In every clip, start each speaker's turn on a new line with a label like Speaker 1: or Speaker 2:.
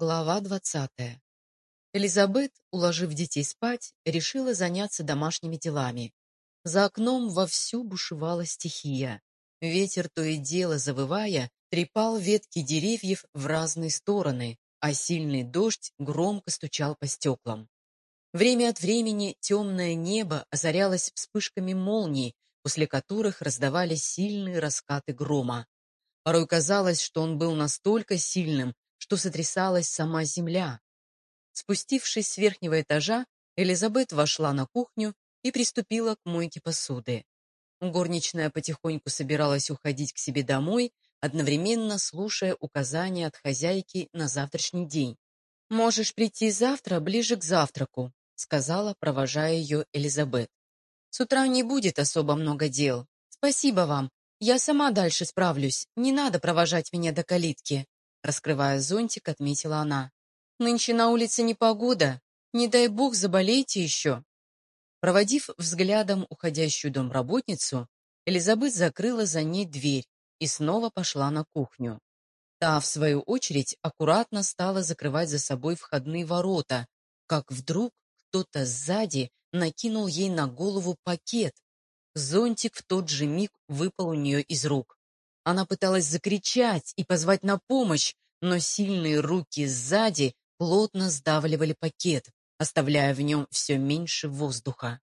Speaker 1: Глава двадцатая. Элизабет, уложив детей спать, решила заняться домашними делами. За окном вовсю бушевала стихия. Ветер, то и дело завывая, трепал ветки деревьев в разные стороны, а сильный дождь громко стучал по стеклам. Время от времени темное небо озарялось вспышками молний, после которых раздавались сильные раскаты грома. Порой казалось, что он был настолько сильным, что сотрясалась сама земля. Спустившись с верхнего этажа, Элизабет вошла на кухню и приступила к мойке посуды. Горничная потихоньку собиралась уходить к себе домой, одновременно слушая указания от хозяйки на завтрашний день. «Можешь прийти завтра ближе к завтраку», сказала, провожая ее Элизабет. «С утра не будет особо много дел. Спасибо вам. Я сама дальше справлюсь. Не надо провожать меня до калитки. Раскрывая зонтик, отметила она. «Нынче на улице непогода. Не дай бог заболейте еще». Проводив взглядом уходящую домработницу, Элизабет закрыла за ней дверь и снова пошла на кухню. Та, в свою очередь, аккуратно стала закрывать за собой входные ворота, как вдруг кто-то сзади накинул ей на голову пакет. Зонтик в тот же миг выпал у нее из рук. Она пыталась закричать и позвать на помощь, но сильные руки сзади плотно сдавливали пакет, оставляя в нем все меньше воздуха.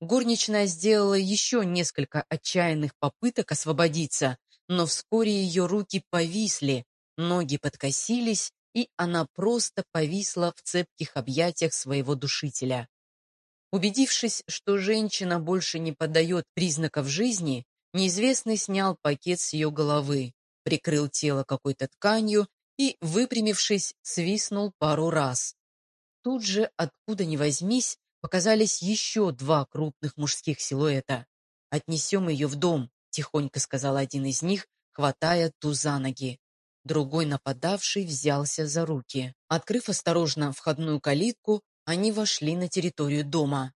Speaker 1: Горничная сделала еще несколько отчаянных попыток освободиться, но вскоре ее руки повисли, ноги подкосились, и она просто повисла в цепких объятиях своего душителя. Убедившись, что женщина больше не подает признаков жизни, Неизвестный снял пакет с ее головы, прикрыл тело какой-то тканью и, выпрямившись, свистнул пару раз. Тут же, откуда ни возьмись, показались еще два крупных мужских силуэта. «Отнесем ее в дом», — тихонько сказал один из них, хватая ту за ноги. Другой нападавший взялся за руки. Открыв осторожно входную калитку, они вошли на территорию дома.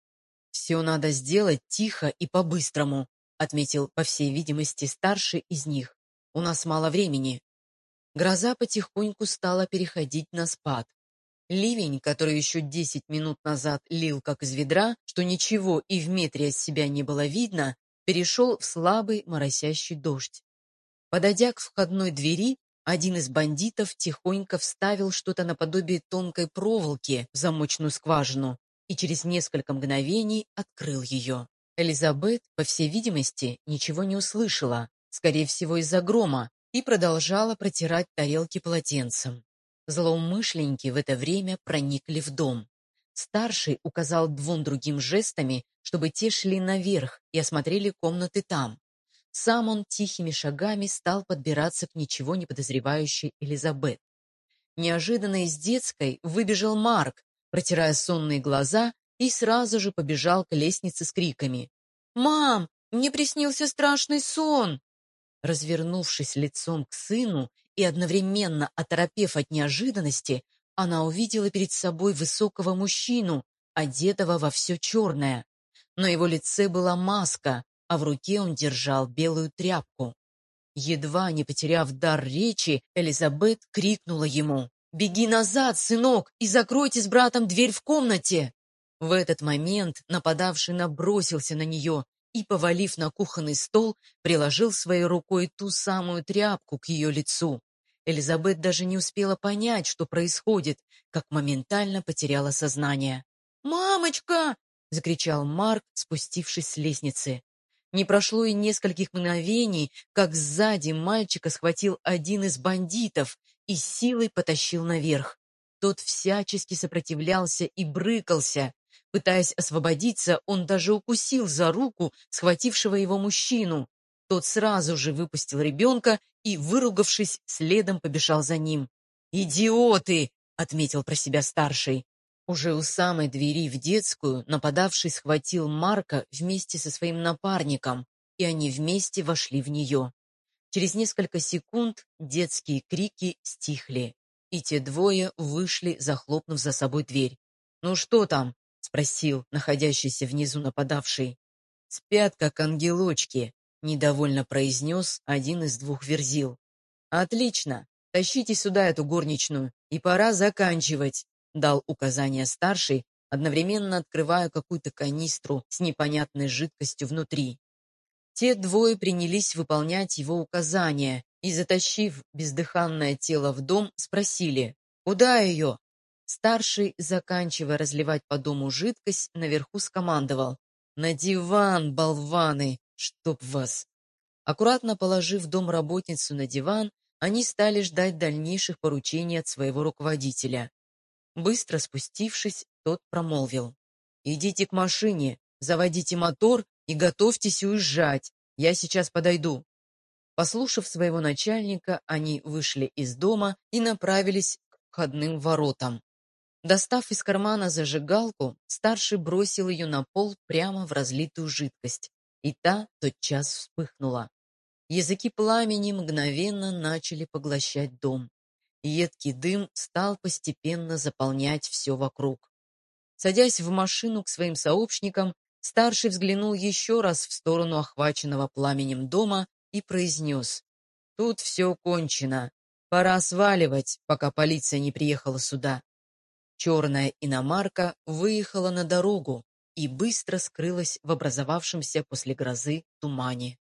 Speaker 1: «Все надо сделать тихо и по-быстрому», отметил, по всей видимости, старший из них. «У нас мало времени». Гроза потихоньку стала переходить на спад. Ливень, который еще десять минут назад лил как из ведра, что ничего и в метре от себя не было видно, перешел в слабый моросящий дождь. Подойдя к входной двери, один из бандитов тихонько вставил что-то наподобие тонкой проволоки в замочную скважину и через несколько мгновений открыл ее. Элизабет, по всей видимости, ничего не услышала, скорее всего из-за грома, и продолжала протирать тарелки полотенцем. Злоумышленники в это время проникли в дом. Старший указал двум другим жестами, чтобы те шли наверх и осмотрели комнаты там. Сам он тихими шагами стал подбираться к ничего не подозревающей Элизабет. Неожиданно из детской выбежал Марк, протирая сонные глаза и сразу же побежал к лестнице с криками. «Мам, мне приснился страшный сон!» Развернувшись лицом к сыну и одновременно оторопев от неожиданности, она увидела перед собой высокого мужчину, одетого во все черное. На его лице была маска, а в руке он держал белую тряпку. Едва не потеряв дар речи, Элизабет крикнула ему «Беги назад, сынок, и закройте с братом дверь в комнате!» В этот момент нападавший набросился на нее и, повалив на кухонный стол, приложил своей рукой ту самую тряпку к ее лицу. Элизабет даже не успела понять, что происходит, как моментально потеряла сознание. «Мамочка!» — закричал Марк, спустившись с лестницы. Не прошло и нескольких мгновений, как сзади мальчика схватил один из бандитов и силой потащил наверх. Тот всячески сопротивлялся и брыкался. Пытаясь освободиться, он даже укусил за руку схватившего его мужчину. Тот сразу же выпустил ребенка и, выругавшись, следом побежал за ним. «Идиоты!» — отметил про себя старший. Уже у самой двери в детскую нападавший схватил Марка вместе со своим напарником, и они вместе вошли в нее. Через несколько секунд детские крики стихли, и те двое вышли, захлопнув за собой дверь. «Ну что там?» Спросил находящийся внизу нападавший. «Спят, как ангелочки», — недовольно произнес один из двух верзил. «Отлично. тащите сюда эту горничную, и пора заканчивать», дал указание старший, одновременно открывая какую-то канистру с непонятной жидкостью внутри. Те двое принялись выполнять его указания и, затащив бездыханное тело в дом, спросили «Куда ее?». Старший, заканчивая разливать по дому жидкость, наверху скомандовал «На диван, болваны, чтоб вас!». Аккуратно положив домработницу на диван, они стали ждать дальнейших поручений от своего руководителя. Быстро спустившись, тот промолвил. «Идите к машине, заводите мотор и готовьтесь уезжать. Я сейчас подойду». Послушав своего начальника, они вышли из дома и направились к входным воротам. Достав из кармана зажигалку, старший бросил ее на пол прямо в разлитую жидкость, и та тотчас вспыхнула. Языки пламени мгновенно начали поглощать дом. Едкий дым стал постепенно заполнять все вокруг. Садясь в машину к своим сообщникам, старший взглянул еще раз в сторону охваченного пламенем дома и произнес. «Тут все кончено. Пора сваливать, пока полиция не приехала сюда». Черная иномарка выехала на дорогу и быстро скрылась в образовавшемся после грозы тумане.